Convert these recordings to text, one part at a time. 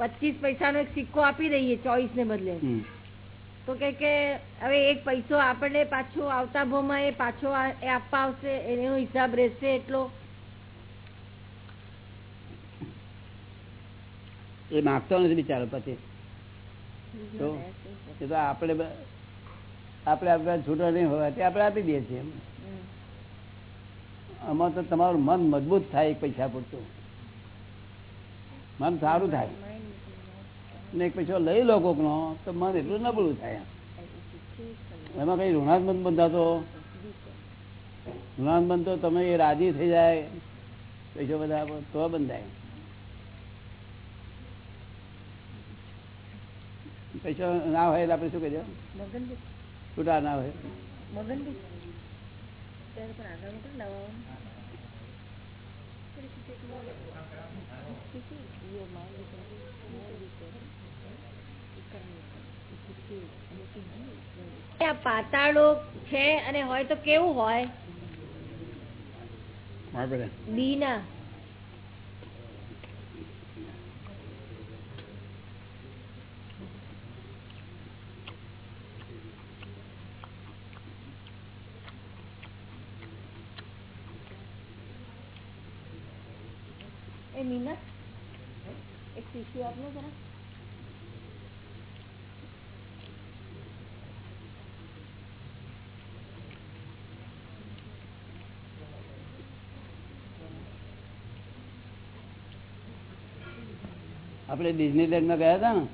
પચીસ પૈસાનો એક સિક્કો આપી દઈએ ચોઈસ ને બદલે. તો કે કે હવે એક પૈસો આપણને પાછો આવતા ભાવમાં એ પાછો એ આપવા આવશે એનો હિસાબ રહેશે એટલો. એ માગતો નથી બિચારો પછી. તો એ તો આપણે આપણે આપણા છૂટો નહીં હોય તે આપણે આપી દઈએ છીએ. આમાં તો તમારું મન મજબૂત થાય પૈસા પૂરતું. મન સારું થાય. ને પૈસો લઈ લો કોકનો, તો મન એટલું નબળું થાય. એમાં કઈ ઋણાત્મક બંધાતો? ઋણાત્મક તો તમે એ રાજી થઈ જાય, પૈસો બધા તો બંધાય. પૈસો ના હોય એટલે આપણે શું કહેજો છૂટા ના હોય. મગનભાઈ ત્યારે પણ આગળ મોકલો દવાઓ. આ પાતાળો છે અને હોય તો કેવું હોય? આપણે એ મીના? એક ટીસ્યુ આપને જરા. આપણે ડિઝનીલેન્ડમાં ગયા હતા ને?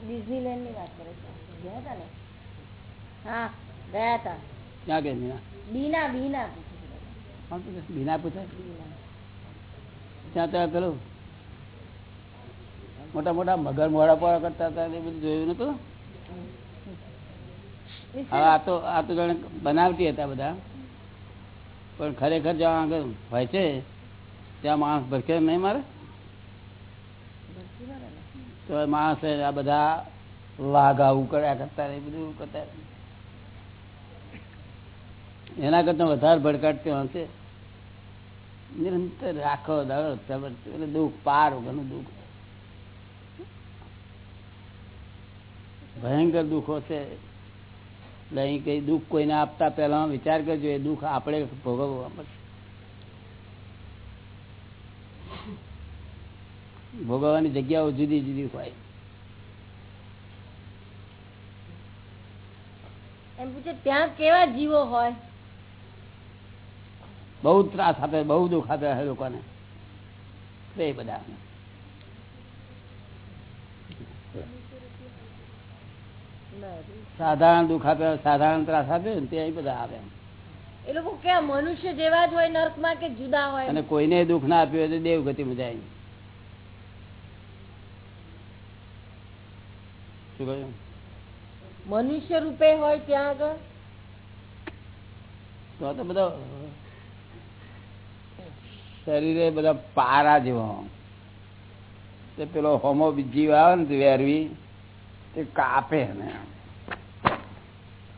ડિઝનીલેન્ડની. વાત કરે છે? ગયા હતા ને? હા ગયા હતા. ક્યાં ગઈ મીના? બીના બીના બીના ત્યાં ત્યાં પેલું મોટા મોટા મગર મોડા પોળા કરતા હતા એ બધું જોયું નતું? હવે આ તો આ તો જાણે બનાવટી હતા બધા. પણ ખરેખર જ્યાં આગળ હોય છે ત્યાં માણસ ભરખે નહીં મારે? તો માણસ આ બધા વાઘાવું કર્યા કરતા એ બધું કરતા એના કરતા વધારે ભડકાટતી હશે. નિરંતર રાખો દાડો જબરજસ્ત એટલે દુઃખ પાર ઘણું દુઃખ. ભયંકર દુઃખો છે એટલે અહીં કઈ દુઃખ કોઈને આપતા પહેલા વિચાર કરજો એ દુઃખ આપણે ભોગવવા પડશે. ભોગવવાની જગ્યાઓ જુદી જુદી હોય. એમ પૂછે ત્યાં કેવા જીવો હોય? બહુ ત્રાસ આપે બહુ દુઃખ આપે લોકોને. એ બધા સાધારણ દુઃખ આપે સાધારણ ત્રાસ આપે ને તે બધા આવે એ લોકો કે મનુષ્ય જેવા જ હોય નર્કમાં કે જુદા હોય. અને કોઈને દુઃખ ના આપ્યું હોય તો દેવગતિમાં જાય. શું કહ્યું? મનુષ્ય રૂપે હોય ત્યાં આગળ? તો તો બધા શરીરે બધા પારા જેવો પેલો હોમો જીવ આવે ને વેરવી તે કાપે ને.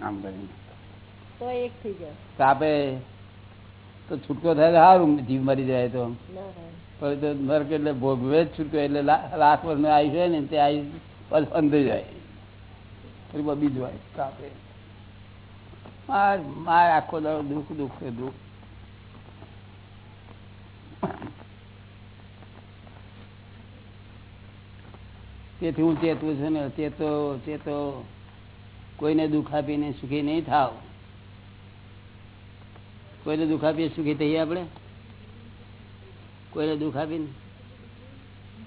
આમ. કરીને. તો એક થઈ જાય કાપે. તો છૂટકો થાય સારું જીવ મરી જાય તો. પણ તો નરક એટલે ભોગવે જ છૂટકો એટલે લા- લાખ આવી હોય ને તે આયુષ અંદર જાય. પછી બબી જ કાપે. માર માર આખો દાડો દુઃખ દુઃખ દુઃખ. તેથી હું ચેતવું છું ને ચેતો ચેતો કોઈને દુઃખ આપીને સુખી નહીં થાવ. કોઈને દુઃખ સુખી થઈએ આપણે? કોઈને દુઃખ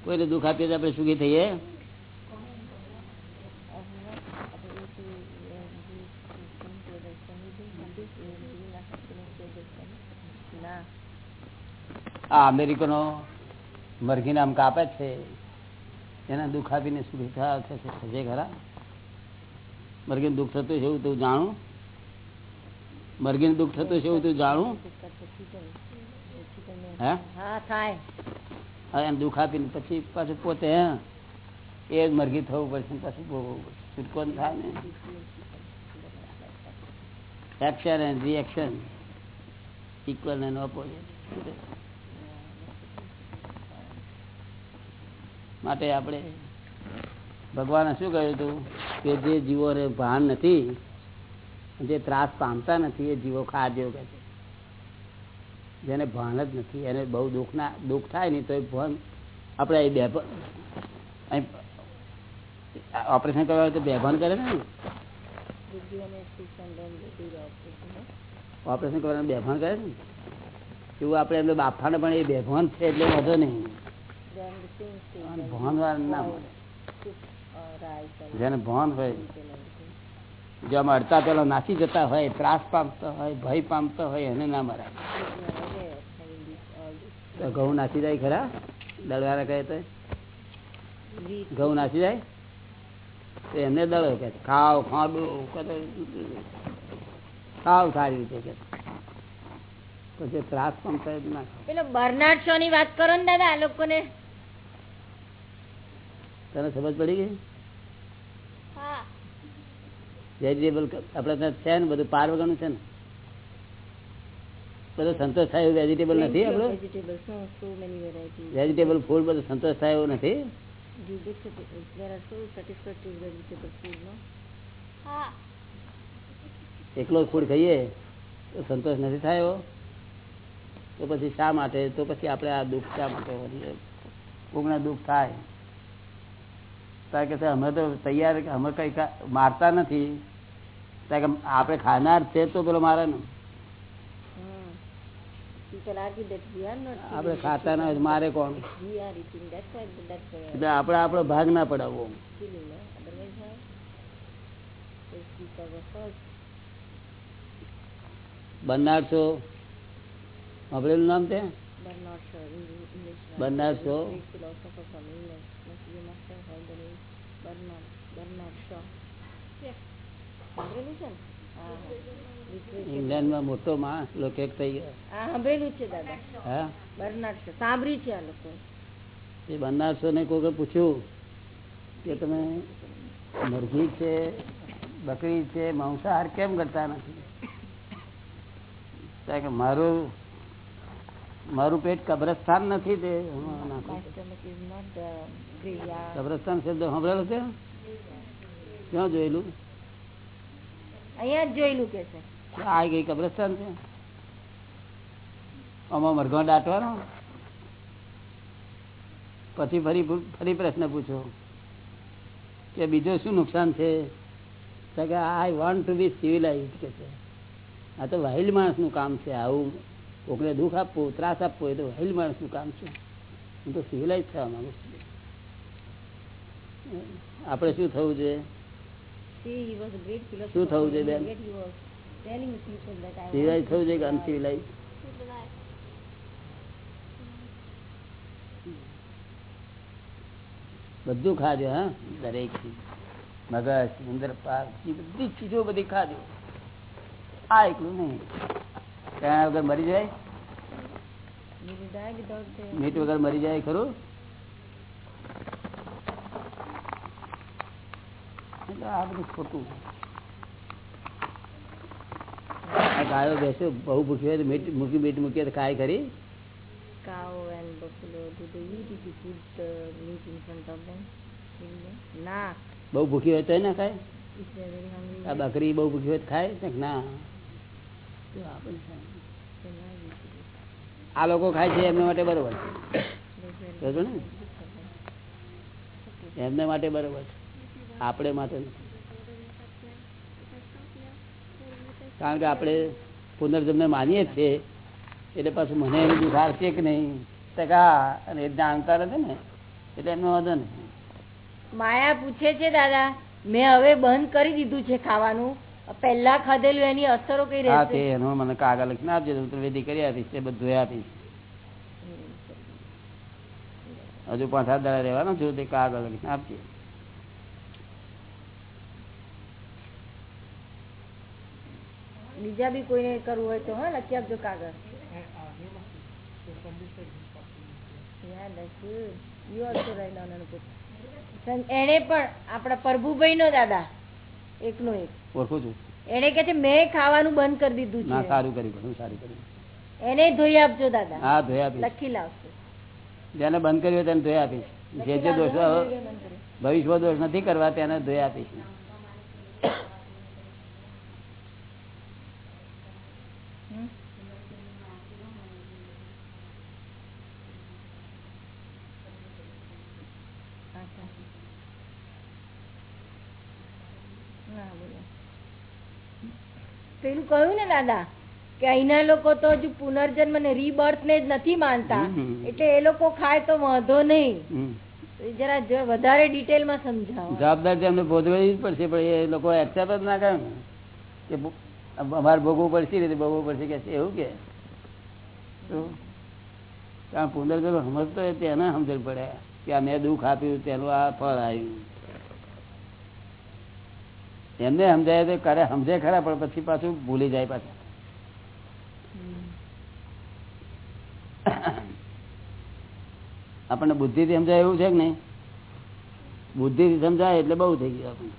કોઈને દુઃખ તો આપણે સુખી થઈએ? આ અમેરિકનો મરઘી નામ કાપે છે. એના દુઃખ આપીને સુખી થશે થશે ખરા? મરઘીને દુઃખ થતું છે એવું તું જાણું? મરઘીને દુઃખ થતું છે એવું તું જાણું? હા? એને દુઃખ આપીને પછી પાછું પોતે હે? એ જ મરઘી થવું પડશે પછી પાછું ભોગવવું પડશે છૂટકો થાય ને? Action and reaction equal and opposite માટે આપણે ભગવાને શું કહ્યું હતું? કે જે જીવોને ભાન નથી, જે ત્રાસ પામતા નથી, એ જીવો ખાદ્યો કહે છે. જેને ભાન જ નથી, એને બહુ દુઃખ દુઃખ થાય નહીં તો એ ભાન આપણે અહીં બે ઓપરેશન કરવા તો બેભાન કરે ને ઓપરેશન કરવાનું બેભાન કરે ને? એવું આપણે એમને બાફાને પણ એ બેભાન છે એટલે વધો નહીં. ભાન વાર ના મળે. જેને ભાન હોય જો આમાં અડતા પેલો નાસી જતા હોય ત્રાસ પામતો હોય ભય પામતો હોય એને ના મરાય. તો ઘઉં નાસી જાય ખરા? દળવાળા કહે તો? ઘઉં નાસી જાય? તો એમને દળો કે ખાવ ખાડો ખાવ સારી રીતે કે પછી ત્રાસ પામતા ના પેલો બર્નાર્ડ શો ની વાત કરો ને દાદા આ લોકોને. તને સમજ પડી ગઈ? વેજીટેબલ આપડે ત્યાં છે ને બધું પાર વગરનું છે ને? બધો સંતોષ થાય એવું વેજીટેબલ નથી આપડે. વેજીટેબલ ફૂડ બધું સંતોષ થાય એવું નથી? એકલો ફૂડ ખાઈએ તો સંતોષ નથી થયો તો પછી શા માટે? તો પછી આપણે આ દુઃખ શા માટે? વધીએ? દુઃખ થાય. કારણ કે છે, અમે તો તૈયાર અમે કઈ મારતા નથી કારણ કે આપણે ખાનાર છે તો પેલો મારે Hmm. આપણે ખાતા ના મારે કોણ એટલે આપણે આપણો ભાગ ના પડાવવો. બનનાર છો સાંભળેલું નામ છે Bernard Shaw, સાંભળેલું છે ને. ઇંગ્લેન્ડમાં મોટો માણસ લોકો થઈ ગયો. સાંભળેલું છે દાદા. હા? Bernard Shaw. સાંભળ્યું છે આ લોકો. એ બનનારસો ને કોઈ પૂછ્યું કે તમે મરઘી છે બકરી છે માંસાહાર કેમ કરતા નથી? કારણ કે મારું મારું પેટ કબ્રસ્તાન નથી તે. કબ્રસ્તાન શબ્દ સાંભળેલો છે? ક્યાં જોયેલું? અહીંયા જ જોયેલું કે આ ગઈ કબ્રસ્તાન છે? આમાં મરઘો દાટવાનો? પછી ફરી ફરી પ્રશ્ન પૂછો. કે બીજું શું નુકસાન છે? કે I want to be civilise કે છે. આ તો વાઇલ્ડ માણસનું કામ છે આવું કોકને દુઃખ આપવું ત્રાસ આપવો એ તો વાઇલ્ડ માણસનું કામ છે. હું તો સિવિલાઇઝ થવા માંગુ છું. આપણે શું થવું જોઈએ. શું થવું જોઈએ બેન? સિવિલાઇઝ થવું જોઈએ કે અનસિવિલાઇઝ બધું ખાજો હા? દરેક ચીજ મગજ અંદર પાક બધી ચીજો બધી ખાજો. આ એકલું નહીં. ત્યાં વગર મરી જાય. મીટ વગર મરી જાય ખરું આ બધું ખોટું આ ગાયો બેસો બહુ ભૂખી હોય તો મીટ મૂકી મીટ મૂકીએ તો ખાય ખરી cow and buffalo, do they eat if you put the meat in front of them? Will they? Nah. બહુ ભૂખી હોય તો ના ખાય આ બકરી બહુ ભૂખી હોય ખાય ને આ લોકો ખાય છે એમના માટે બરોબર છે. ને. એમને માટે બરોબર છે. આપણે માટે કારણ કે આપણે પુનર્જન્મ માનીએ છીએ એટલે પાછું મને એનું દુખાર છે કે નહીં? ટકા અને એ જાણતા નથી ને એટલે એમનો વાંધો નહીં. માયા પૂછે છે દાદા મેં હવે બંધ કરી દીધું છે ખાવાનું. પહેલા ખાધેલું એની અસરો કઈ હા તે એનો મને કાગળ લખીને આપજો વિધિ કરી આપીશ તે બધું આપીશ. હજુ પાંચ સાત દાડા રહેવાનો છું તે કાગળ લખીને આપજે. બીજા બી કોઈને કરવું હોય તો હા લખી આપજો કાગળ. એને પણ આપણા પ્રભુભાઈ નો દાદા એકનો એક. ઓળખું છું? એને કે છે મેં ખાવાનું બંધ કરી દીધું ના છે. સારું કર્યું ઘણું સારું કર્યું. એને ધોઈ આપજો દાદા. હા ધોઈ આપીશ. લખી લાવજો. જેને બંધ કર્યું તેને ધોઈ આપીશ. જે જે દોષો ભવિષ્ય દોષ નથી કરવા તેને ધોઈ આપીશ. Thank અચ્છા. ના, બોલો. પેલું કહ્યું ને દાદા કે અહીંના લોકો તો હજુ પુનર્જન્મ ને રીબર્થ ને જ નથી માનતા. એટલે એ લોકો ખાય તો વાંધો નહીં. જરા વધારે ડિટેલમાં સમજાવો. જવાબદારી એમને ભોગવવી જ પડશે પણ એ લોકો એક્સેપ્ટ જ ના કરે કે અમારે ભોગવવું પડશે રીતે ભોગવવું પડશે કે એવું કે? કારણ પુનર્જન્મ સમજતો તેને સમજણ પડે કે આ મેં દુઃખ આપ્યું તેનું આ ફળ આવ્યું એમને સમજાય તો કરે, સમજે ખરા, પણ પછી પાછું ભૂલી જાય પાછું. આપણને બુદ્ધિથી સમજાય એવું છે કે નહીં? બુદ્ધિથી સમજાય એટલે બહુ થઈ ગયું આપણને.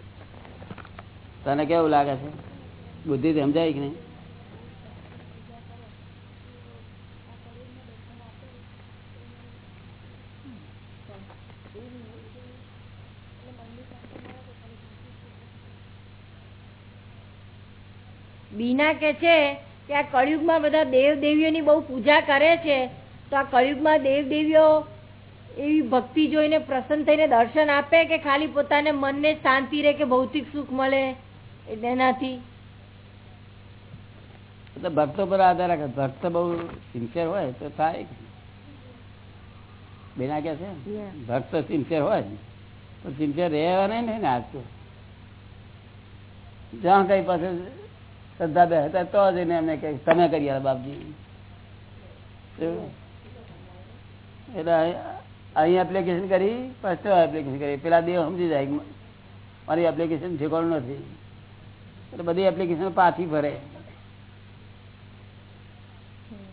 તને કેવું લાગે છે? બુદ્ધિથી સમજાય કે નહીં? બીના કે છે કે આ કળિયુગમાં બધા દેવ દેવીઓની બહુ પૂજા કરે છે તો આ કળિયુગમાં દેવ દેવીઓ એવી ભક્તિ જોઈને પ્રસન્ન થઈને દર્શન આપે કે ખાલી પોતાને મનને શાંતિ રહે કે ભૌતિક સુખ મળે એનાથી? એટલે ભક્તો પર આધાર રાખે. ભક્ત બહુ સિન્સિયર હોય તો થાય. બેના કે છે. ભક્ત સિન્સિયર હોય તો સિન્સિયર રહેવા નહીં ને આજ તો. જ્યાં કઈ પાસે શ્રદ્ધા બે હતા, તો જ એને એમને કે તમે કરી આલો બાપજી? એટલે અહીં- એપ્લિકેશન કરી, પછી એપ્લિકેશન કરી. પેલા દેવ સમજી જાય મારી એપ્લિકેશન ઠેકાણું નથી. એટલે બધી એપ્લિકેશન પાછી ભરે.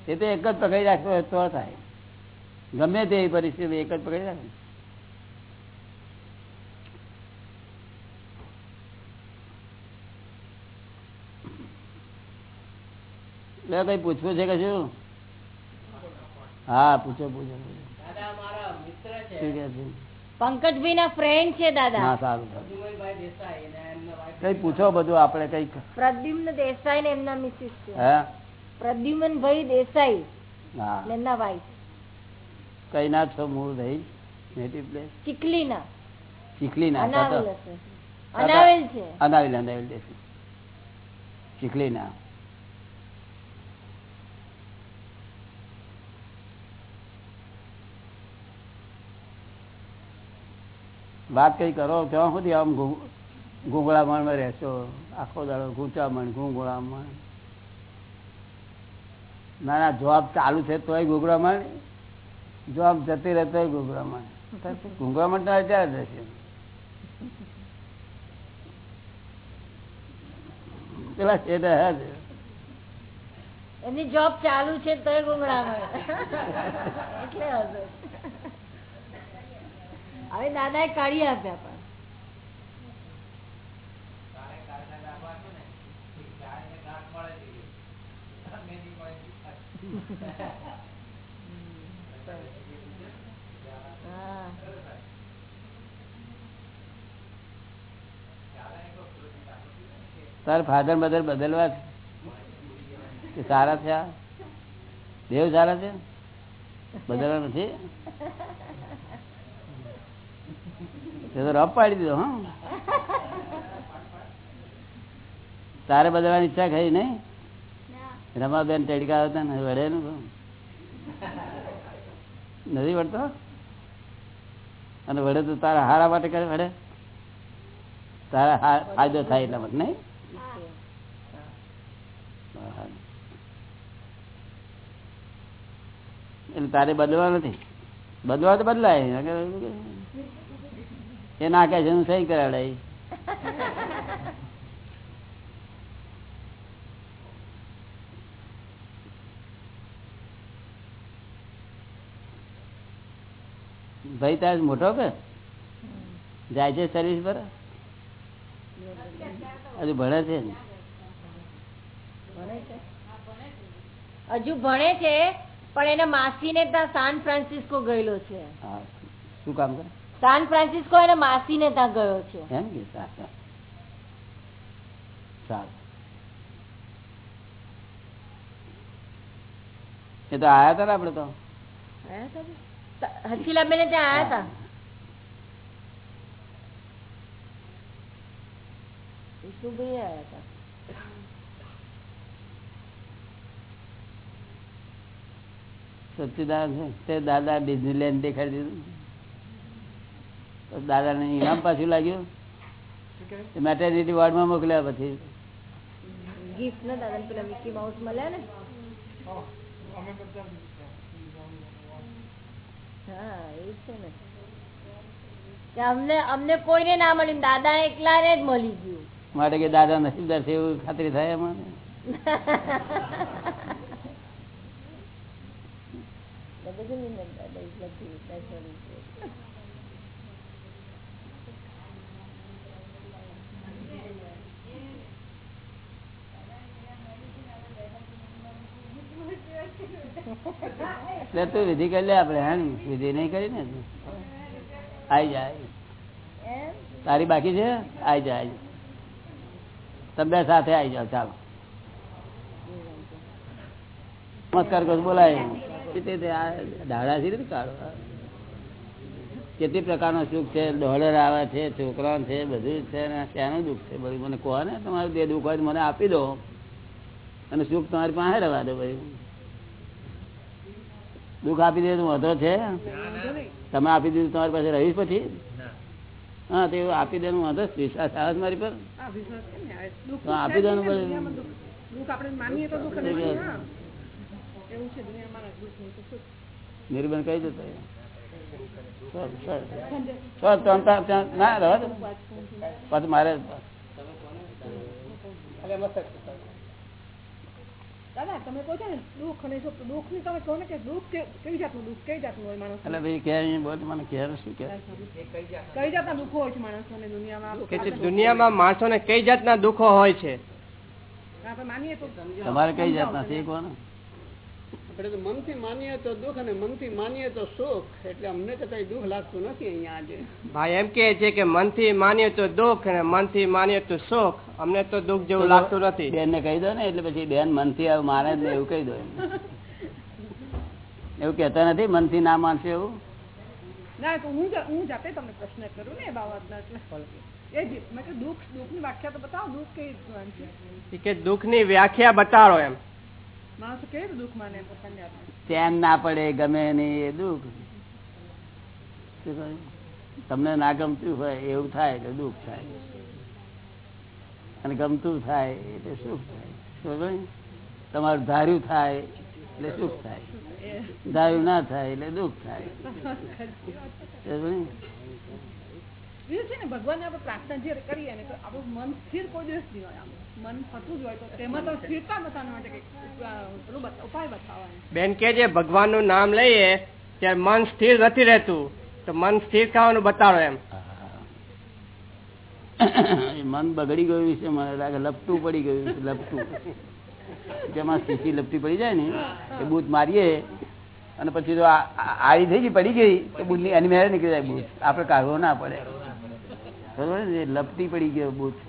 એ તો એક જ પકડી રાખતો તો થાય. ગમે તેવી પરિસ્થિતિ એક જ પકડી રાખે. એટલે કઈ પૂછવું છે કે શું હા પૂછો પૂછો પૂછો. શું કે છે? પંકજભાઈ ના ફ્રેન્ડ છે દાદા. હા સારું સારું. કઈ પૂછો બધું આપણે કંઈક. પ્રદ્યુમ્ન દેસાઈ ને એમના મિસિસ છે. પ્રદ્યુમન ભાઈ દેસાઈ એમના વાઈફ કઈ ના છો મૂળ રહી? નેટિવ પ્લેસ ચીખલી ના ચીખલી ના અનાવેલ હશે. અનાવેલ છે. અનાવેલ અનાવેલ ચીખલી ના વાત કઈ કરો? ત્યાં સુધી આમ ગુંગળામણમાં રહેશો. આખો દાડો ગૂંચામણ, ગુંગળામણ. ના ના જોબ ચાલુ છે તોય ગુંગળામણ. જોબ જતી રહે તોય ગુંગળામણ. ગુંગળામણ તો અત્યારે રહેશે. પેલા છે એની જોબ ચાલુ છે તોય ગુંગળામણ. એટલે. હવે દાદા એ કાઢી આપ્યા પણ. ફાધર મધર બદલવા છે? સારા છે આ દેવ સારા છે? બદલવા નથી? રફ પાડી દીધો હા? તારે બદલવાની ઈચ્છા ખરી નઈ રમાબેન ટેડકા હતા ને વડે ને નથી વળતો? અને વડે તો તારા હારા માટે કરે વડે? તારા ફાયદો થાય એટલા માટે નહીં? એટલે તારે બદલવા નથી. બદલવા તો બદલાય. એ ના કહે છે હું સહી કરાવડાય ભાઈ તાર મોટો કે? જાય છે સર્વિસ પર? હજુ ભણે છે ને? ભણે છે હજુ ભણે છે પણ એના માસીને ત્યાં સાન ફ્રાન્સિસ્કો ગયેલો છે. શું કામ કરે? સાન ફ્રાન્સિસ્કો એને માસી ને ત્યાં ગયો છે. એમ કે? સારું સારું. એ તો આયા હતા ને આપડે તો? હસીલાબેને ત્યાં આયા હતા ઈશુભાઈ આયા હતા સચ્ચિદાનંદ છે? તે દાદા ડિઝનીલેન્ડ દેખાડી દીધું દાદાને ઇનામ પાછું લાગ્યું? મેટર્નિટી વોર્ડમાં મોકલ્યા પછી. ને મળ્યા ને? હા એ છે ને. કે અમને અમને કોઈને ના મળ્યું દાદા એકલા ને જ મળી ગયું. માટે કે દાદા નસીબદાર છે એવું ખાતરી થાય એટલે તું વિધિ કરી લે આપડે હા વિધિ નહીં કરી ને આઈ જાય. તારી બાકી છે? આઈ જાય. તમે સાથે આઈ જાઓ ચાલો. નમસ્કાર કરું બોલાય. દાડા છે કાઢો કેટલી પ્રકારનો સુખ છે? ડોલર આવે છે છોકરા છે બધું છે ને. ત્યાંનું દુઃખ છે? બધું મને કહો ને. તમારું જે દુઃખ હોય મને આપી દો. અને સુખ તમારી પાસે રહેવા દો ભાઈ. દુઃખ આપી દે વાંધો છે? તમે આપી દીધું તમારી પાસે રહીશ પછી? હા તે આપી દેવાનું વાંધો છે? વિશ્વાસ આવે છે મારી પર? આપી દેવાનું. નિર્બંધ કહી દો તો. ચાલ, ચાલ. ચાલ, ત્રણ ત્રણ- ત્રણ- ના રહો પાછું મારે. દાદા તમે કહો છો ને દુઃખ અને સુખ દુઃખની તમે કહો ને કે દુઃખ કેવી જાતનું દુઃખ કઈ જાતનું હોય માણસ એટલે ભાઈ કે અહીં બોલ મને કે શું કે? કઈ જાતના દુઃખો હોય છે માણસોને દુનિયામાં? દુનિયામાં માણસો ને માણસોને કઈ જાતના દુઃખો હોય છે? આપણે માનીએ તો. તમારે કઈ જાતના છે એ કહો તો મનથી માનીએ તો દુઃખ અને મનથી માનીએ તો સુખ. એટલે અમને તો કઈ દુઃખ લાગતું નથી અહીંયા આજે. ભાઈ એમ કે છે કે મનથી માનીએ તો દુઃખ અને મનથી માનીએ તો સુખ. અમને તો દુઃખ જેવું લાગતું નથી. બેન ને કહી દો ને એટલે પછી બેન મનથી માને જ એવું કહી દો એવું કેતા નથી મનથી ના માનશે એવું? ના તો હું હું જાતે તમને પ્રશ્ન કરું ને એ બાબતના એટલે એ જ મેં દુઃખ દુઃખની વ્યાખ્યા તો બતાવો દુઃખ કઈ કે દુઃખની વ્યાખ્યા બતાડો એમ. ચેન ના પડે ગમે નહીં એ દુઃખ. તમને ના ગમતું હોય એવું થાય એટલે દુઃખ થાય. અને ગમતું થાય એટલે સુખ થાય. તમારું ધાર્યું થાય એટલે સુખ થાય. ધાર્યું ના થાય એટલે દુઃખ થાય. શું છે ને ભગવાન આપણે પ્રાર્થના જે કરીએ ને તો આપણું મન સ્થિર કોઈ દિવસ નહીં હોય મન થતું જ હોય તો તેમાં તો સ્થિરતા બતાવવા માટે કંઈક અ, પેલું બતા- ઉપાય બતાવવા બેન કે જે ભગવાનનું નામ લઈએ ત્યારે મન સ્થિર નથી રહેતું. તો મન સ્થિર થવાનું બતાડો એમ. મન બગડી ગયું છે મને લાગે લપટું પડી ગયું છે લપટું. જેમાં સ્થિતિ લપટી પડી જાય ને એ બૂથ મારીએ અને પછી જો આડી થઈ ગઈ પડી ગઈ તો બૂથની એની મેળે નીકળી જાય બૂથ. આપણે કાઢવો ના પડે. બરોબર ને? લપટી પડી ગયો બુથ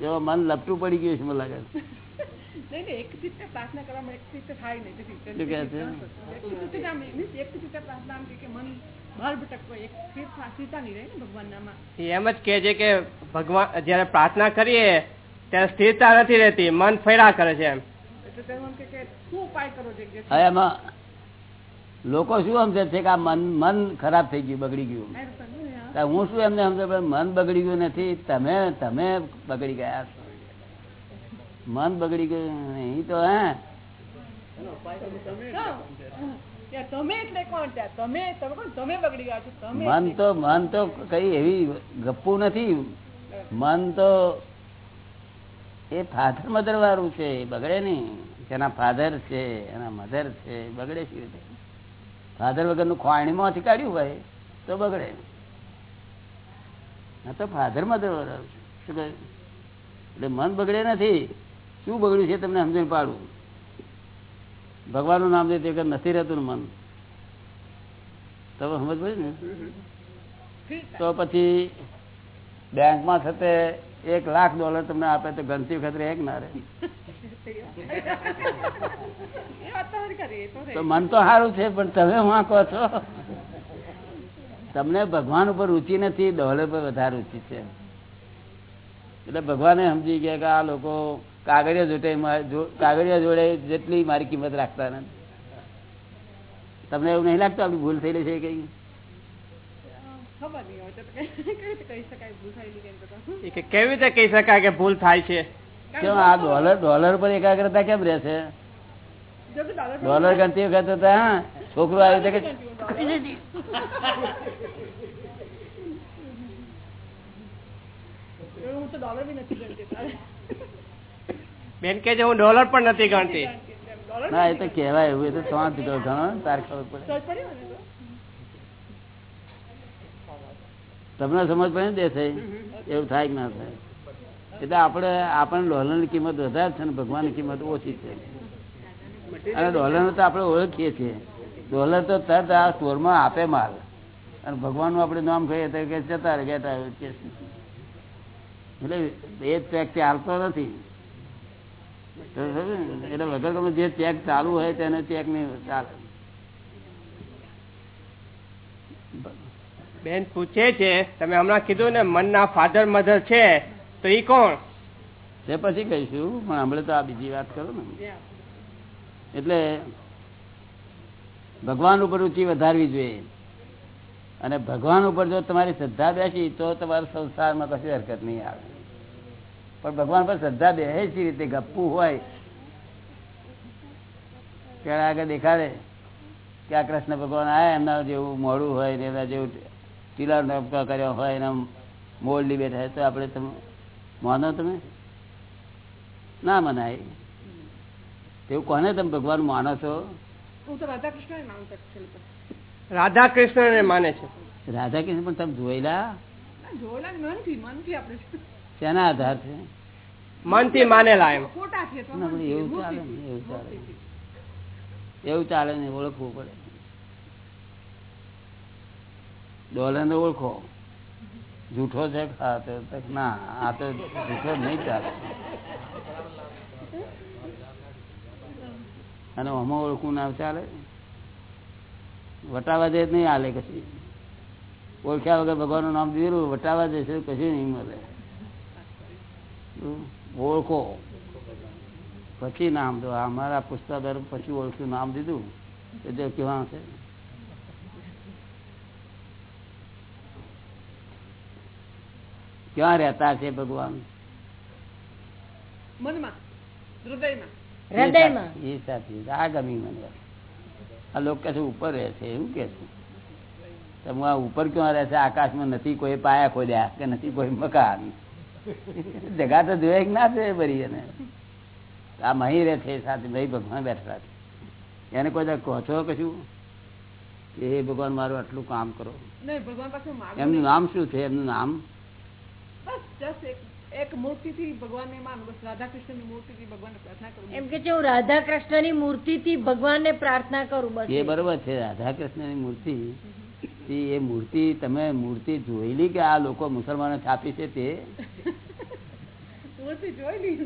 જો મન લપટું પડી ગયું છે મને લાગે એમ જ કે છે કે ભગવાન જયારે પ્રાર્થના કરીએ ત્યારે સ્થિરતા નથી રહેતી મન ફેરા કરે છે એમ. એમ કે કે શું ઉપાય કરો છે કે હવે એમાં લોકો શું સમજે છે? કે આ મન મન ખરાબ થઈ ગયું બગડી ગયું. હા. શું એમને સમજે મન બગડી ગયું નથી. તમે તમે બગડી ગયા છો. મન બગડી ગયું નહીં તો હે. મન તો મન તો કઈ એવી ગપ્પુ નથી. મન તો એ ફાધર મધર વાળું છે. બગડે નહીં. એના ફાધર છે એના મધર છે બગડે રીતે? ફાધર વગરનું ખોવાણીમાંથી કાઢ્યું હોય તો બગડે. નહીં, નહીં, તો આ તો શું કહે? એટલે મન બગડે નથી. શું બગડ્યું છે તમને સમજણ પાડું? ભગવાનનું નામ દે તે નથી રહેતું મન. તમે સમજ પડે ને? તો પછી બેંકમાં થતે એક લાખ ડોલર તમને આપે તો ગણતી વખત રહે ના રહે? રે. તો મન તો સારું છે પણ તમે હું કહો છો? તમને ભગવાન ઉપર રુચિ નથી ડોલર પર વધારે રુચિ છે. એટલે ભગવાને સમજી ગયા કે આ લોકો કાગળિયા જોડે કાગળિયા જોડે જેટલી મારી કિંમત રાખતા નથી. તમને એવું નહીં લાગતું આપણી ભૂલ થયેલી છે કઈ? ખબર નહીં હોય તો તો કઈ કેવી રીતે કહી શકાય કે કેવી રીતે કહી શકાય કે ભૂલ થાય છે? કેમ આ ડોલર ડોલર પર એકાગ્રતા કેમ રહે છે જો કે દાદા ડોલર ગણતી વખત હતા હા છોકરો આવ્યું કે એવું હું તો ડોલર બી નથી. ગણતી તારે. બેન કે હું ડોલર પણ નથી ગણતી. ના એ તો કેવાય એવું એ તો શાંત દીધો ઘણો તાર ખબર પડે. ને તમને સમજ પડે ને દેસાઈ? એવું થાય કે ના થાય? એટલે આપણે આપણને ડોલરની કિંમત વધારે છે ને ભગવાનની કિંમત ઓછી છે. અને ડોલરને તો આપણે ઓળખીએ છીએ. ડોલર તો તરત આ સ્ટોરમાં આપે માલ. અને ભગવાનનું આપણે નામ કહીએ તો કે જતા રહે એટલે એ ચેક ચાલતો નથી. ને? એટલે વગર તમે જે ચેક ચાલુ હોય તેને ચેક નહીં ચાલે. બેન પૂછે છે તમે હમણાં કીધું ને મનના ફાધર મધર છે તો ઈ કોણ? તે પછી કહીશું પણ હમણાં તો આ બીજી વાત કરો ને. એટલે ભગવાન ઉપર રુચિ વધારવી જોઈએ. અને ભગવાન ઉપર જો તમારી શ્રદ્ધા બેસી, તો તમારા સંસારમાં કશી હરકત નહીં આવે. પણ ભગવાન પર શ્રદ્ધા બેસી રીતે ગપ્પું હોય, ત્યારે આગળ દેખાડે કે આ કૃષ્ણ ભગવાન આયા, એમના જેવું મોડું હોય ને એમના જેવું ટીલા નપકા કર્યો હોય, એના મોરલી બેઠા હોય, તો આપણે તમે, માનો તમે? ના મનાય. એવું કોને તમે ભગવાન માનો છો? હું તો રાધા કૃષ્ણ માનું છું. રાધા માને છે. રાધા કૃષ્ણ પણ તમે જોયેલા? જોયેલા ને મનથી મનથી આપણે શેના આધાર છે? મનથી માનેલા એમ. ખોટા છે ના, એવું ચાલે ને, એવું ચાલે. એવું ચાલે ને ઓળખવું પડે. ડોલર ને ઓળખો. જૂઠો છે ના આ તો જૂઠો નહીં ચાલે. અને આમાં ઓળખું ના ચાલે. વટાવા દે નહીં હાલે કશી. ઓળખ્યા વગર ભગવાનનું નામ દીધેલું, વટાવા જશે કશું નહીં મળે. ઓળખો. પછી નામ દો. અમારા પુસ્તક પછી ઓળખ્યું, નામ દીધું. એટલે કેવા છે. ક્યાં રહેતા છે ભગવાન? મનમાં, હૃદયમાં. હૃદયમાં? એ સાચી આ ગમી મને. આ લોકો કહે ઉપર રહે છે એવું કે છે તમે આ ઉપર ક્યાં રહે છે? આકાશમાં નથી કોઈ પાયા ખોલ્યા કે નથી કોઈ મકાન? જગા તો જોઈએ કે ના જોઈએ ભરી એને? આ મહી રહે છે સાથે ભાઈ ભગવાન બેઠા છે. એને કોઈ કહો છો કશું? કે હે ભગવાન મારું આટલું કામ કરો. ભગવાન એમનું નામ શું છે? એમનું નામ? બસ એક એક મૂર્તિથી ભગવાનને માનું બસ મૂર્તિથી ભગવાનને પ્રાર્થના કરું. એમ કે છે હું રાધા મૂર્તિથી ભગવાનને પ્રાર્થના કરું બસ એ બરોબર છે રાધા કૃષ્ણની મૂર્તિ એ મૂર્તિ તમે મૂર્તિ જોયેલી કે આ લોકો મુસલમાનો છાપી છે તે? મૂર્તિ જોયેલી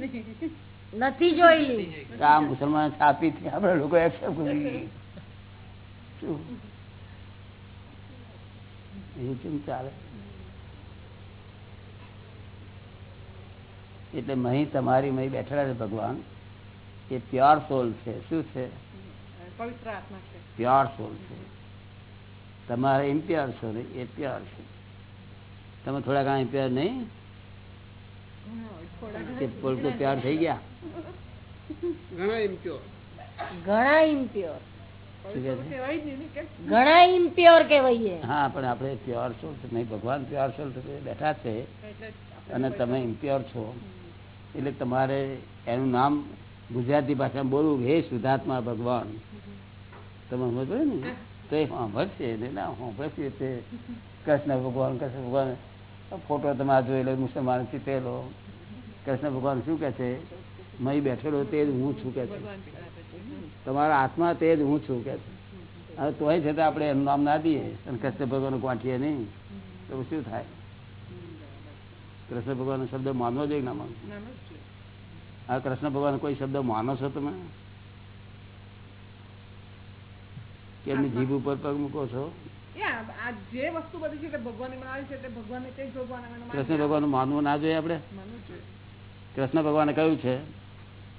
નથી જોયેલી. આ મુસલમાનો છાપી છે આપણે લોકો accept કરી એવું કેમ ચાલે? એટલે મહી તમારી મહી બેઠેલા છે ભગવાન. એ પ્યોર સોલ છે. શું છે? પવિત્ર આત્મા છે. પ્યોર સોલ છે. તમારે ઇમ્પ્યોર છો ને એ પ્યોર છે. તમે થોડા ઘણા ઇમ્પ્યોર નહીં? પોલકું પ્યોર થઈ ગયા? ઘણા ઘણા ઇમ્પ્યોર ઘણા ઇમ્પ્યોર કહેવાય હા પણ આપણે પ્યોર સોલ નહીં ભગવાન પ્યોર સોલ બેઠા છે. અને તમે ઇમ્પ્યોર છો. એટલે તમારે એનું નામ ગુજરાતી ભાષામાં બોલવું હે શુદ્ધાત્મા ભગવાન. તમે સમજો ને? તો એ સાંભળશે ને? ના સાંભળશે તે. કૃષ્ણ ભગવાન કૃષ્ણ ભગવાન. ફોટો તમે આ જોયેલો મુસલમાન ચીતેલો કૃષ્ણ ભગવાન શું કે છે? મય બેઠેલો તે જ હું છું કે છે. તમારા આત્મા તે જ હું છું કે છે. હવે તોય છતાં આપણે એનું નામ ના દઈએ. અને કૃષ્ણ ભગવાન ગાંઠીએ નહીં. તો શું થાય? કૃષ્ણ ભગવાન શબ્દ માનવો જોઈએ ના માનવો છે. આ કૃષ્ણ ભગવાન કોઈ શબ્દ માનો છો તમે? કે એમની જીભ ઉપર પગ મૂકો છો? ભગવાનને. કૃષ્ણ ભગવાન માનવું ના જોઈએ આપણે? કૃષ્ણ ભગવાને કહ્યું છે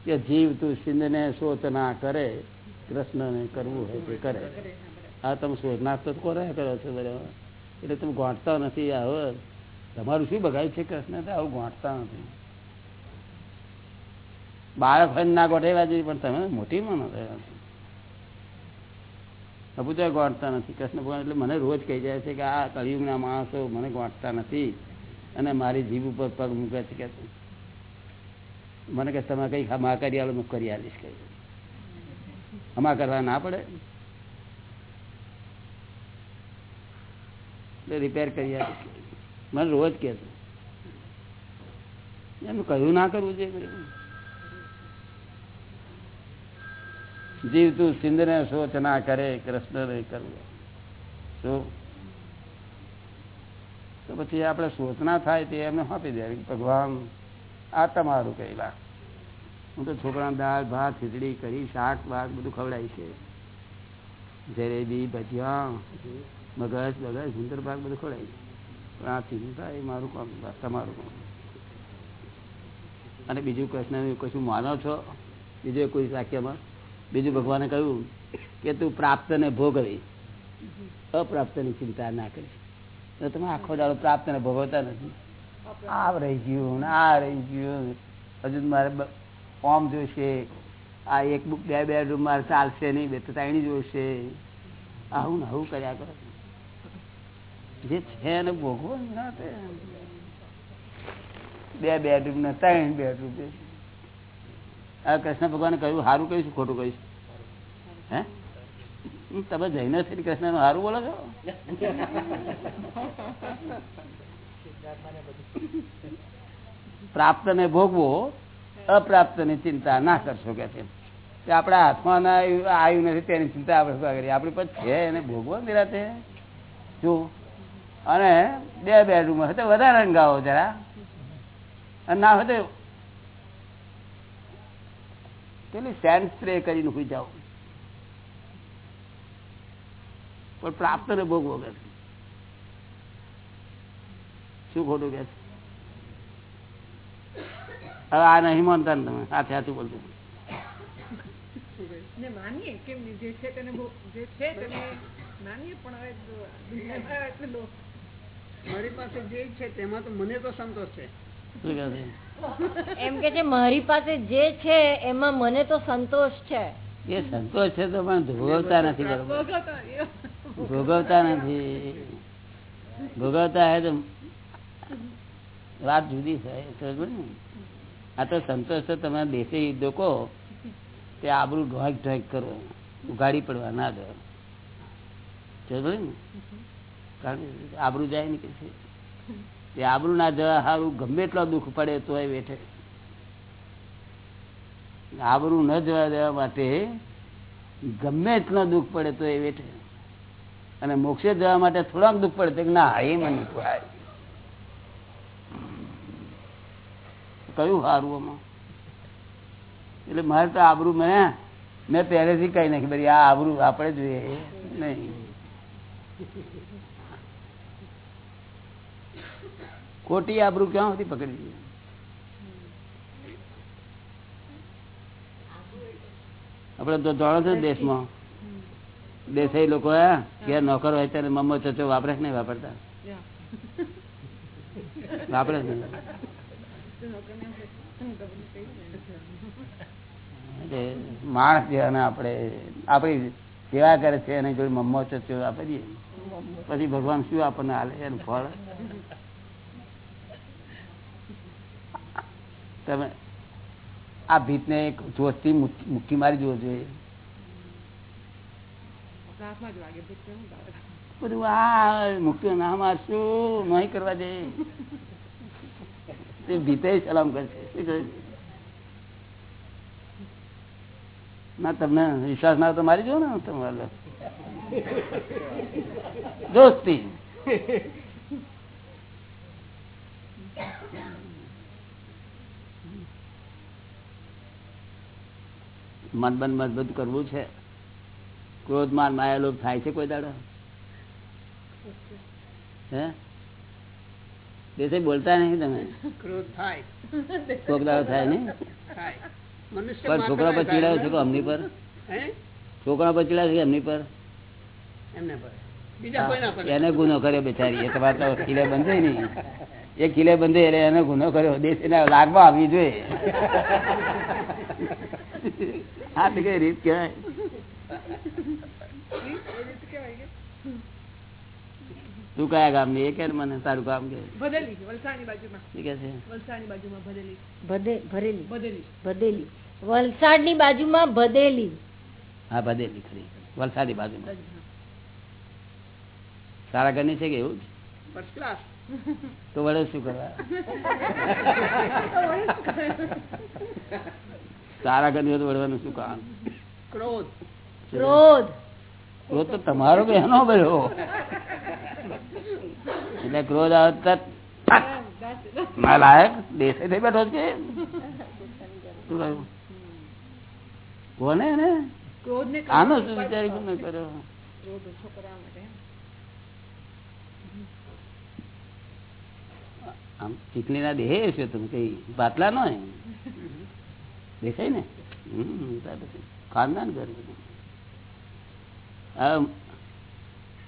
કે જીવ તું સિંધને શોધ ના કરે કૃષ્ણને કરવું હોય તે કરે. આ તમે શોધનાર તો કોને કરો છો બરાબર. એટલે તમે ગોંટતા નથી હવે તમારું શું બગાડ્યું છે કૃષ્ણ? આવું ગોઠતા નથી. બાળક હોય ના ગોઠેવા જોઈએ, પણ તમે મોટી માનો છો. ગોઠતા નથી. કૃષ્ણ ભગવાન એટલે મને રોજ કહી જાય છે કે આ કળિયુગના માણસો મને ગોઠતા નથી. અને મારી જીભ ઉપર પગ મૂકે છે કે મને કે તમે કઈ હમા કરી આલો હું કરી આલીશ કહી હમા કરવા ના પડે. એટલે રિપેર કરી આલીશ મને રોજ કે છે. એનું કહ્યું ના કરવું જોઈએ જીવ તું સિંધને શોચ ના કરે, કૃષ્ણ ને કરવું. શું? તો પછી આપણે શોચ ના થાય તે એમને આપી દે ભગવાન, આ તમારું કહેલા. હું તો છોકરાને દાળ, ભાત, ખીચડી કરી, શાક બાક બધું ખવડાવી છે. જલેબી, ભજીયા, મગજ, બગજ સુંદર ભાગ બધું ખવડાય પણ આ ચિંતા એ મારું કામ તમારું કામ અને બીજું કૃષ્ણ કશું માનો છો? બીજું કોઈ વાક્યમાં? બીજું ભગવાને કહ્યું કે તું પ્રાપ્તને ભોગવી અપ્રાપ્તની ચિંતા ના કરીશ. તમે આખો દાડો પ્રાપ્તને ભોગવતા નથી. આ રહી ગયું આ રહી ગયું હજુ મારે બ- ફોર્મ જોઈશે આ એક બુક બે બેડરૂમ મારે ચાલશે નહીં, બે તો ત્રણ જોઈશે આવું ને આવું કર્યા કરો. જે છે એને ભોગવો બે બેડરૂમ ને ત્રણ બેડરૂમ આ કૃષ્ણ ભગવાને કહ્યું સારું કહીશું, ખોટું કહીશું. હે? તમે જઈને શ્રી કૃષ્ણનું સારું બોલો છો? પ્રાપ્ત ને ભોગવો અપ્રાપ્તની ચિંતા ના કરશો કે છે આપણા હાથમાં ના આવ્યું નથી, તેની ચિંતા આપણે આપણી પર છે એને ભોગવો નિરાતે. શું અને બે બેડરૂમ હોય, તો વધારે રંગાવો જરા. અને ના હોય તો પેલી સેન્ડ સ્પ્રે કરીને સુઈ જાઓ. પણ પ્રાપ્ત ને ભોગવો કે શું ખોટું કે હવે આ નહીં માનતા ને તમે સાથે હાથું બોલતું માનીએ કેમ જે છે તેને જે છે તેને માનીએ, પણ હવે જો દુનિયામાં એટલે લો- મારી પાસે જે છે તેમાં તો મને તો સંતોષ છે. એમ કે છે મારી પાસે જે છે એમાં મને તો સંતોષ છે. એ સંતોષ છે તો પણ ભોગવતા નથી ભોગવતા નથી. ભોગવતા હે તો વાત જુદી થાય આ તો સંતોષ તો તમે દેશી કહો તે આબરું ઢોંક ઢોંક કરો ઉઘાડી પડવા ના દો. ને? કારણ આબરું જાય ને કે છે. આબરું ના જવા સારું ગમે એટલો દુઃખ પડે તો એ વેઠે. આબરું ન જવા દેવા માટે ગમે એટલો દુઃખ પડે તો એ વેઠે. અને મોક્ષે જવા માટે થોડાક દુઃખ પડે તો ના, એ મને થાય કયું સારું આમાં? એટલે મારે તો આબરું મેં મેં પહેલેથી કઈ નાખી બરી આ આબરું આપણે જોઈએ. નહીં. ખોટી આબરૂ ક્યાં સુધી પકડી દીધી આપડે તો જાણો છો દેશમાં. દેસાઈ લોકો ઘેર નોકર હોય ત્યારે મમ્મો ચચો વાપરે નહીં વાપરતા? વાપરે જ નહીં. માણસ જેવાને આપણે, આપણી સેવા કરે છે, એની જોડે મમ્મો ચચો વાપરીએ. પછી ભગવાન શું આપણને હાલે એનું ફળ? તમે આ ભીતને એક જોશથી મુક્કી મારી જવો જોઈએ? બધું આ મુક્તિ ના મારશું નહીં કરવા દે. તે ભીતે સલામ કરશે? ના તમને વિશ્વાસ ના તો મારી જો ને તમારે દોસ્તી. મન બન મજબૂત કરવું છે? ક્રોધ માન માયા થાય છે કોઈ દાડો? હે? દેસાઈ બોલતા નહીં તમે? ક્રોધ થાય. કોક દાડો થાય નહીં? પણ છોકરા પર ચીડાવ છે કે અમની પર? છોકરા પર ચીડાવ છે એમની પર? એમને પર. એને ગુનો કર્યો બેચારી. એ તમારે તો કિલે બંધે નહીં. એ કિલે બંધે એટલે એને ગુનો કર્યો. દેશ એને લાગવા આવી જોઈએ. આ તો કઈ રીત કહેવાય તું કયા ગામની? એ કે મને તારું ગામ કે? ભદેલી વલસાડની બાજુમાં. કે છે? વલસાડની બાજુમાં ભદેલી. ભદે ભરેલી. ભદેલી. ભદેલી. વલસાડની બાજુમાં ભદેલી. હા ભદેલી ખરી. વલસાડી બાજુમાં. સારા ઘરની છે કે એવું ફર્સ્ટ ક્લાસ તો વડે શું કરવા? સારા તો વળવાનું શું કામ? ક્રોધ. ક્રોધ. ક્રોધ તો તમારો કે એનો બધો એટલે ક્રોધ આવે તરત લાયક દેશે થઈ બેઠો છે. કે શું કહ્યું? કોને ને આનો શું વિચાર કેમ કર્યો? આમ ચીકણી ના દેહ છે તમે કઈ બાટલા નો દેખાય ને? ખાનદાન કરે.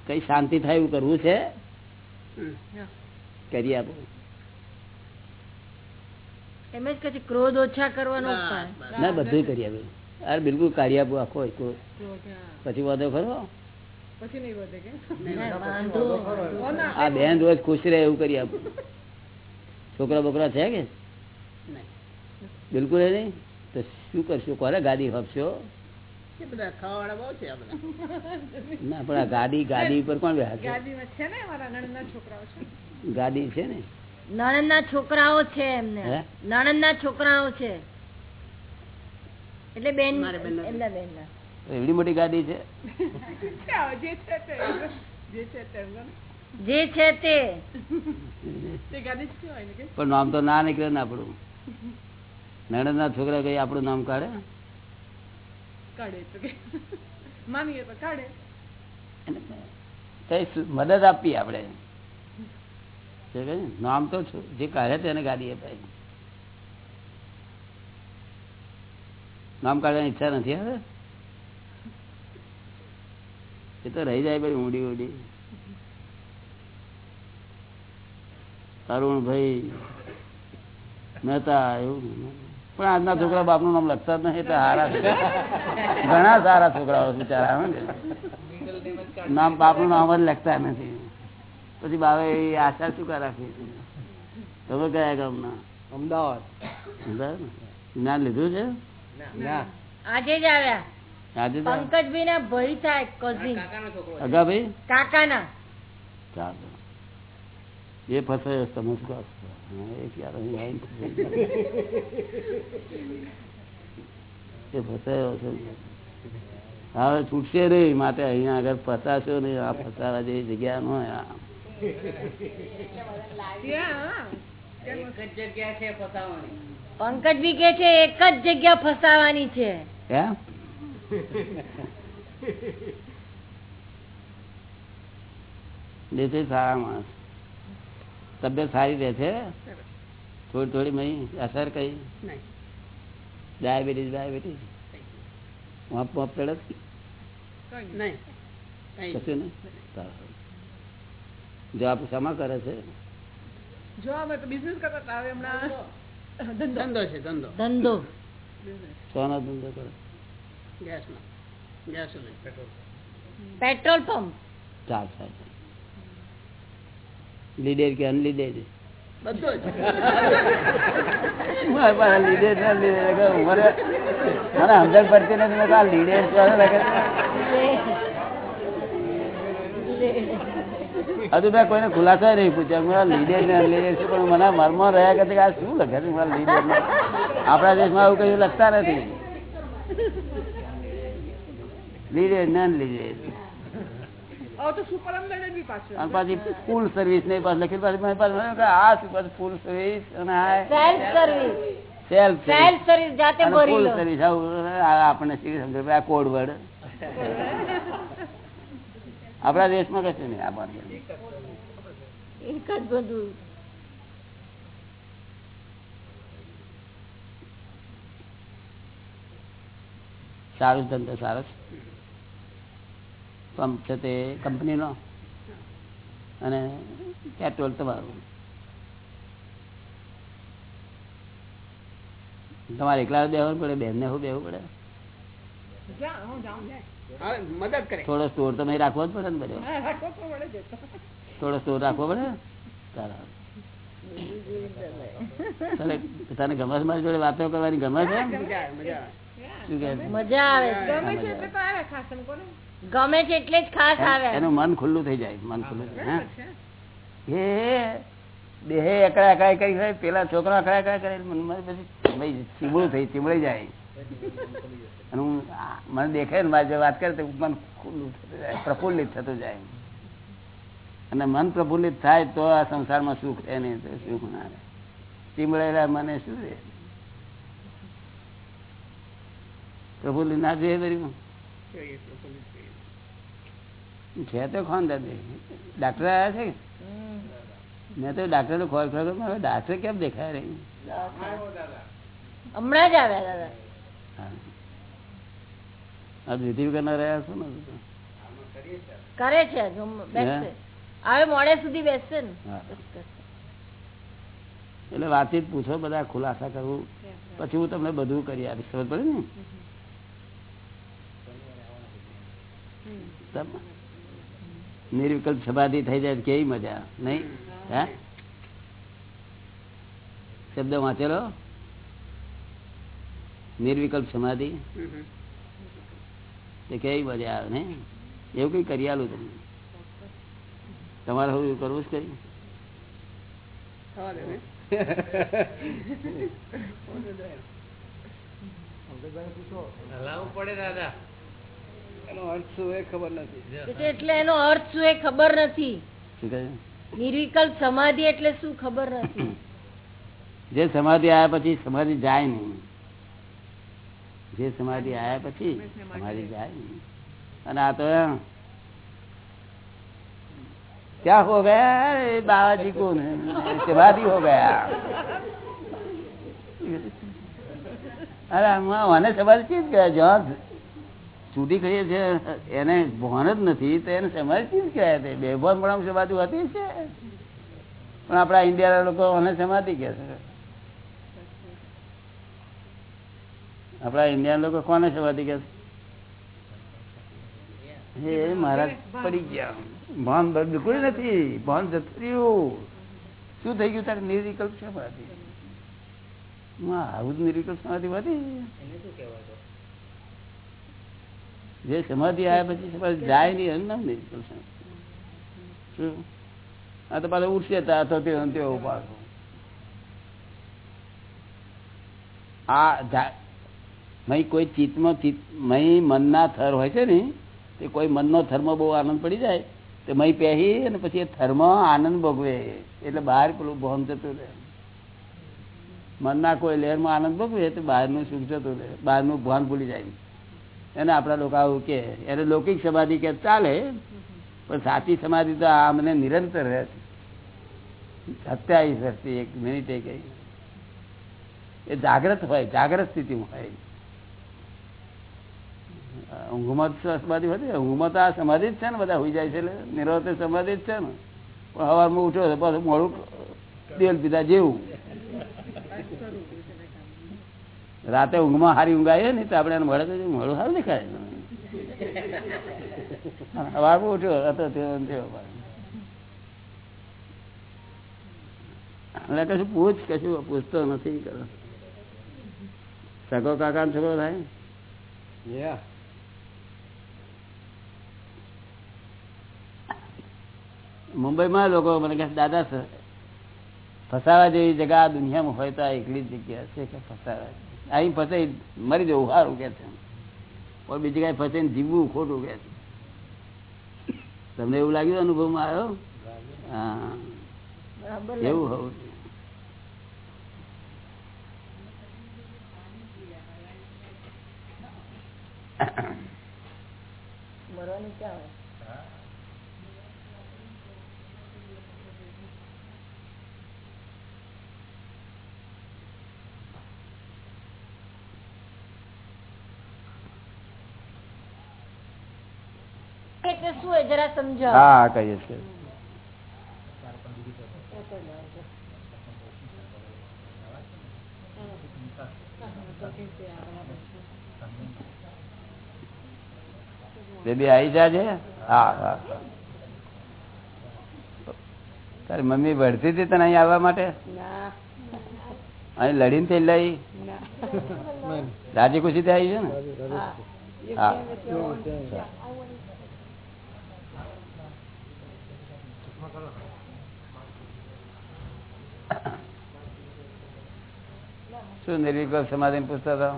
કઈ શાંતિ થાય એવું કરવું છે? કરી આપો. એમ જ કહે ક્રોધ ઓછા કરવાનો ના બધું કરી આપે. અરે બિલકુલ કાઢી આપો આખો એક. પછી વાંધો ખરો? આ બેન રોજ ખુશ રહે એવું કરી આપો. છોકરા બોકરા છે કે? બિલકુલ એ નહીં? શું કરશો? કોને ગાડી હપશો? ના પણ આ ગાડી ગાડી ઉપર કોણ બેસે છે ને મારા નણંદના છોકરાઓ છે. ગાડી છે ને? છોકરાઓ છે એમને. નણંદ ના છોકરાઓ છે. એટલે બેન. એમના બેનના. એવડી મોટી ગાડી છે? જે છે તે ગાડી પણ નામ તો ના નીકળે ને આપણું. નણંદ ના છોકરા કઈ આપણું નામ કાઢે? મદદ આપીએ આપણે. છે કે નહીં? નામ તો જે કાઢે તેને ગાડી ભાઈ નામ કાઢવાની ઈચ્છા નથી હવે? એ તો રહી જાય બધી ઊંડી ઊંડી. તરુણભાઈ મહેતા એવું. પણ આજના છોકરા બાપનું નામ લખતા જ નહીં એટલે સારા ઘણા સારા છોકરાઓ બિચારા નામ બાપનું નામ જ લખતા નથી. પછી બાવે એ આશા શું કા રાખી તમે કયા ગામના? અમદાવાદ? જ્ઞાન લીધું છે? ના. આજે જ આવ્યા. આજે પંકજભાઈ ના ભાઈ થાય કઝિન અગા ભાઈ કાકાના. ચાલો. એ ફસાયો તમે શું હા, એ ક્યારે ફસાયો છે. હવે છૂટશે નહીં માટે અહીંયા આગળ ફસાશો નહીં આ ફસાવા જેવી જગ્યા ન હોય આ. પંકજભાઈ કે છે એક જ જગ્યા ફસાવાની છે. સારા માણસ. તબિયત સારી રહે છે? થોડી થોડી મહી અસર કઈ? Diabetes diabetes? વાપ વાપ ચડે નહીં. કશું નહીં. જો આપણે ક્ષમા કરે છે? જો અમે તો બિઝનેસ કરતા હતા હવે હમણાં ધંધો. છે ધંધો. ધંધો. સોનો ધંધો કરે. ગેસનો. ગેસ નહીં પેટ્રોલ પંપ. ચાલ સાહેબ લીડેર કે મને સમજણ પડતી નથી. મેં આ છે. હજુ મેં કોઈને ખુલાસો નહીં પૂછ્યા. લીડર ને અનલીડર છે પણ મને મનમાં રહ્યા કરતા કે આ શું લખે છે? મારા લીડર આપણા દેશમાં આવું કયું લખતા નથી. લીડર ને લીડર હવે તો સુપર અંડર બી પાછું અને પાછી ફૂલ સર્વિસ ને પાછું લખી પાછું આ શું પાછું ફૂલ સર્વિસ અને self service self self service જાતે ભરી લો. સર્વિસ આપણને શી સમજ. આ કોડ વર્ડ આપણા દેશમાં કશું નહીં આપવાનું એક જ બધું. સારું ધંધો સારો છે. પંપ છે તે કંપનીનો અને પેટ્રોલ તમારું. તમારે એકલા બેવું પડે બેન ને શું બેવું પડે? જા હું જાઉં ને. હા, મદદ કરે. થોડો સ્ટોર તમે રાખવો જ પડે ને બધો. થોડો સ્ટોર રાખવો પડે? ચાલો. ચાલે તને ગમે મારી જોડે વાતો કરવાની? ગમે છે? મજા આવે, શું કહે મજા આવે. ગમે છે ગમે છે એટલે જ ખાસ આવે. એનું મન ખુલ્લું થઈ જાય મન ખુલ્લું હે. દેહે એકડા અકડાય કરી હોય પેલા છોકરા અકડા અકડાય કરે મનમાં પછી ભાઈ ચીમડું થઈ ચીમડાઈ જાય. અને હું મને દેખાય ને મારી વાત કરે તો મન ખુલ્લું થતું જાય પ્રફુલ્લિત થતું જાય. અને મન પ્રફુલ્લિત થાય તો આ સંસારમાં સુખ રહે નહીં તો સુખ ના રહે. ચીમળેલા મને શું રહે? પ્રફુલ્લિત ના જોઈએ દરિયું જોઈએ, પ્રફુલ્લિત જોઈએ. છે તો દાદી ડાક્ટર આવ્યા છે મેં તો ડાક્ટર નો ખોર ખોર હવે ડાક્ટર કેમ દેખાય રહી? હમણાં જ આવ્યા દાદા. આ વિધિ કરનાર રહ્યા છો ને? કરે છે હવે મોડે સુધી બેસશે ને. એટલે વાતચીત પૂછો બધા ખુલાસા કરવું પછી હું તમને બધું કરી આપીશ. ખબર પડે ને? નિર્વિકલ્પ સમાધિ થઈ જાય કેવી મજા નહીં? હે? શબ્દ વાંચેલો? નિર્વિકલ્પ સમાધિ. તે કેવી મજા આવે ને એવું કઈ કરી આલું તમને તમારે હવે એવું કરવું જ કઈ? થવા દે ને. એનો અર્થ શું એ ખબર નથી. નિર્વિકલ્પ સમાધિ એટલે શું ખબર નથી? જે સમાધિ આવ્યા પછી સમાધિ જાય નહીં. જે સમાધિ આવ્યા પછી સમાધિ જાય નહીં. અને આ તો ક્યાં હો ગયા બાવાજી કોને સમાધિ હો ગયા. અરે હું મને સમાધિ ચીજ ગયા જ્યાં છૂટી કહીએ છે એને ભાન જ નથી, તો એને સમાધિ ચીજ કહેવાય? છે બેભાન પણ સમાધિ હતી છે. પણ આપણા ઇન્ડિયાના લોકો એને સમાધિ કહે છે. આપણા ઇન્ડિયા લોકો કોને સમાધિ કહે છે? એ મારા પડી ગયા. ભાન બિલકુલ નથી. ભાન જતું શું થઈ ગયું? તારે નિર્વિકલ્પ છે માં આવું જ નિર્વિકલ્પ સમાધિ હતી? જે સમાધિ આવ્યા પછી જાય નહીં, એમ નામ આ તો પાછો ઉઠશે તો મય કોઈ ચિત્તમાં ચિત્ત મય મનના થર હોય છે ને, તે કોઈ મનનો થરમાં બહુ આનંદ પડી જાય, તો મય પહેરી અને પછી એ થરમાં આનંદ ભોગવે. એટલે બહાર પેલું ભોમ જતું રહે. મનના કોઈ લહેરમાં આનંદ ભોગવે, તો બહારનું સુખ જતું રહે. બહારનું ભાન ભૂલી જાય. એને આપણા લોકો આવું કે એને લૌકિક સમાધિ કે ચાલે, પણ સાચી સમાધિ તો આ મને નિરંતર રહે સત્યાવીસ વર્ષથી એક મિનિટે ગઈ એ જાગ્રત હોય, જાગ્રત સ્થિતિમાં હોય. ઊંઘમાં સમાધિ હતી ઊંઘમાં તો આ સમાધિ જ છે ને, બધા હોઈ જાય છે એટલે નિરવતે સમાધિ જ છે ને. પણ હવારમાં ઉઠ્યો પાછું મોડું દેલ પીધા જેવું. રાતે ઊંઘમાં હારી ઊંઘાય ને તો આપણે એને મળે તો મોડું સારું દેખાય. સવારમાં ઉઠ્યો હતો. એટલે કશું પૂછ કશું પૂછતો નથી કરો. સગો કાકા છોકરો થાય? મુંબઈમાં લોકો મને કહે દાદા ફસાવા જેવી જગ્યા દુનિયામાં હોય તો એકલી જ જગ્યા છે કે ફસાવા? અહીં ફસાઈ મરી જવું સારું કે છે. પણ બીજી કઈ ફસાઈને જીવવું ખોટું કે છે. તમને એવું લાગ્યું અનુભવમાં આવ્યો? હા. બરાબર એવું હોવું મરવાનું ક્યાં હોય એટલે શું હોય જરા સમજાવો. હા કહીએ છીએ. બેબી આવી જાજે? હા હા. તારી મમ્મી ભરતી હતી તને અહીં આવવા માટે? ના. અહીં લડીને થઈ લઈ? રાજી ખુશી આવી છે ને? હા હા શું નિર્વિકલ્પ સમાધિ પૂછતા હતા?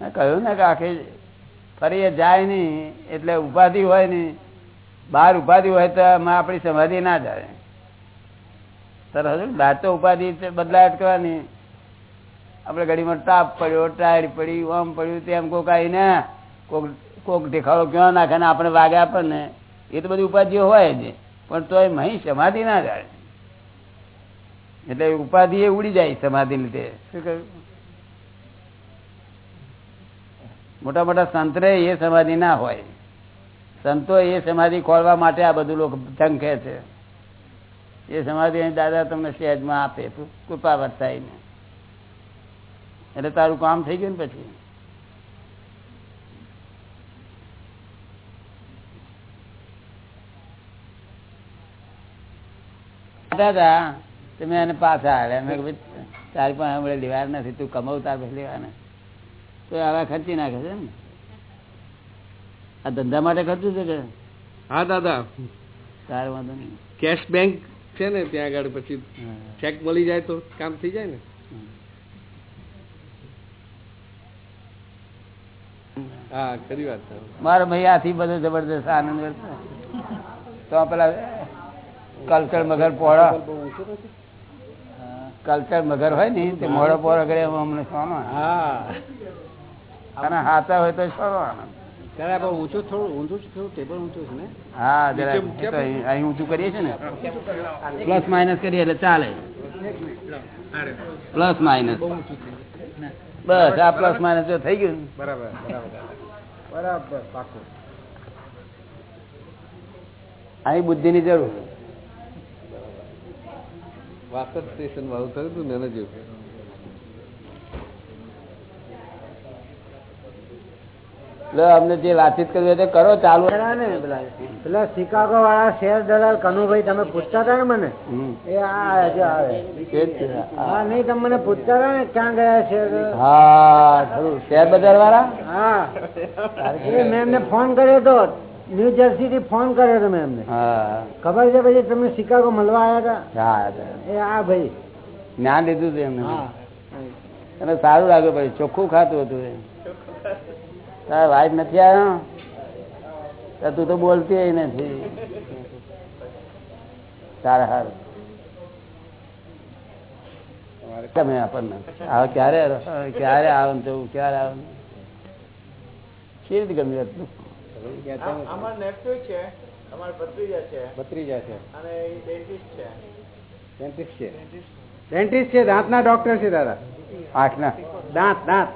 મેં કહ્યું ને કે આખી ફરી જાય નહીં એટલે ઉપાધિ હોય નહીં. બહાર ઉપાધિ હોય તો આપણી સમાધિ ના જાય. સરસ બહાર તો ઉપાધિ બદલાય કરવાની. આપણે ઘડીમાં તાપ પડ્યો ટાયર પડી આમ પડ્યું તેમ કોક આવીને કોક કોક દેખાડો ક્યાં નાખે ને આપણે વાગે આપણને એ તો બધી ઉપાધિઓ હોય જ. પણ તો એ મહી સમાધિ ના જાય. એટલે ઉપાધિ એ ઉડી જાય સમાધિ લીધે. શું કહ્યું? મોટા મોટા સંતરે એ સમાધિ ના હોય. સંતો એ સમાધિ ખોલવા માટે આ બધું લોકો ઝંખે છે. એ સમાધિ અહીં દાદા તમને સહેજમાં આપે. કૃપા વર્તાઈને. એટલે તારું કામ થઈ ગયું ને પછી? દાદા મેં એને પાછા આવ્યા મેં ભાઈ, તારી પણ હમણાં લેવા નથી તું કમાવ તાર પછી લેવાના. તો આવા ખર્ચી નાખે છે ને? આ ધંધા માટે ખર્ચું છે કે? હા દાદા. તારે વાંધો નહીં. કેશ બેંક છે ને ત્યાં આગળ પછી ચેક મળી જાય તો કામ થઈ જાય ને. હા. ખરી વાત. મારો ભાઈ આથી બધો જબરદસ્ત આનંદ કરતો. તો પેલા કલ્ચર મગર પોળા. કલ્ચર મગર હોય ને તે મોડો પોળો કરે અમને સોનો અને હાથા હોય તો સોનો આનંદ. ત્યારે આપણે ઊંચું થોડું ઊંચું થોડું ટેબલ ઊંચું છે ને? હા જરા નીચે એ તો અહીં અહીં ઊંચું કરીએ છીએ ને પ્લસ માઇનસ કરીએ એટલે ચાલે. પ્લસ માઇનસ બસ આ પ્લસ માઇનસ જો થઈ ગયું. બરાબર બરાબર. બરાબર પાકું. અહીં બુદ્ધિની જરૂર. વાસદ સ્ટેશન વાળું થયું હતું ને જેવું અમને જે વાતચીત કરવી હોય કરો ચાલુ પેલા શિકાગો વાળા શેર દલાલ કનુભાઈ તમે પૂછતા હતા ને મને? એ આ આવે. હા. નહીં તમે મને પૂછતા હતા ને ક્યાં ગયા શેર? હા શેર બજાર વાળા? હા. મેં એમને ફોન કર્યો હતો ન્યુ જર્સી થી ફોન કર્યો તમે એમને. હા. ખબર છે પછી તમે શિકાગો મળવા આવ્યા હા હતા એ આ ભાઈ. જ્ઞાન લીધું હતું એમને. હા. અને સારું લાગ્યું ભાઈ ચોખ્ખું ખાતું હતું તારા વાઈફ નથી આવ્યો? તો તું બોલતી નથી. સારા સારું તમે આપણને? હવે ક્યારે ક્યારે આવો જવું? ક્યારે આવો કેવી રીતે ગમ્યું એટલું ભત્રીજા છે. ડેન્ટિસ્ટ છે. ડેન્ટિસ્ટ છે. દાંતના ડોક્ટર છે દાદા? આંખના દાંત દાંત.